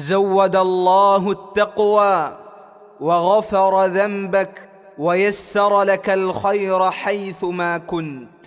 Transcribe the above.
زود الله التقوى وغفر ذنبك ويسر لك الخير حيث ما كنت.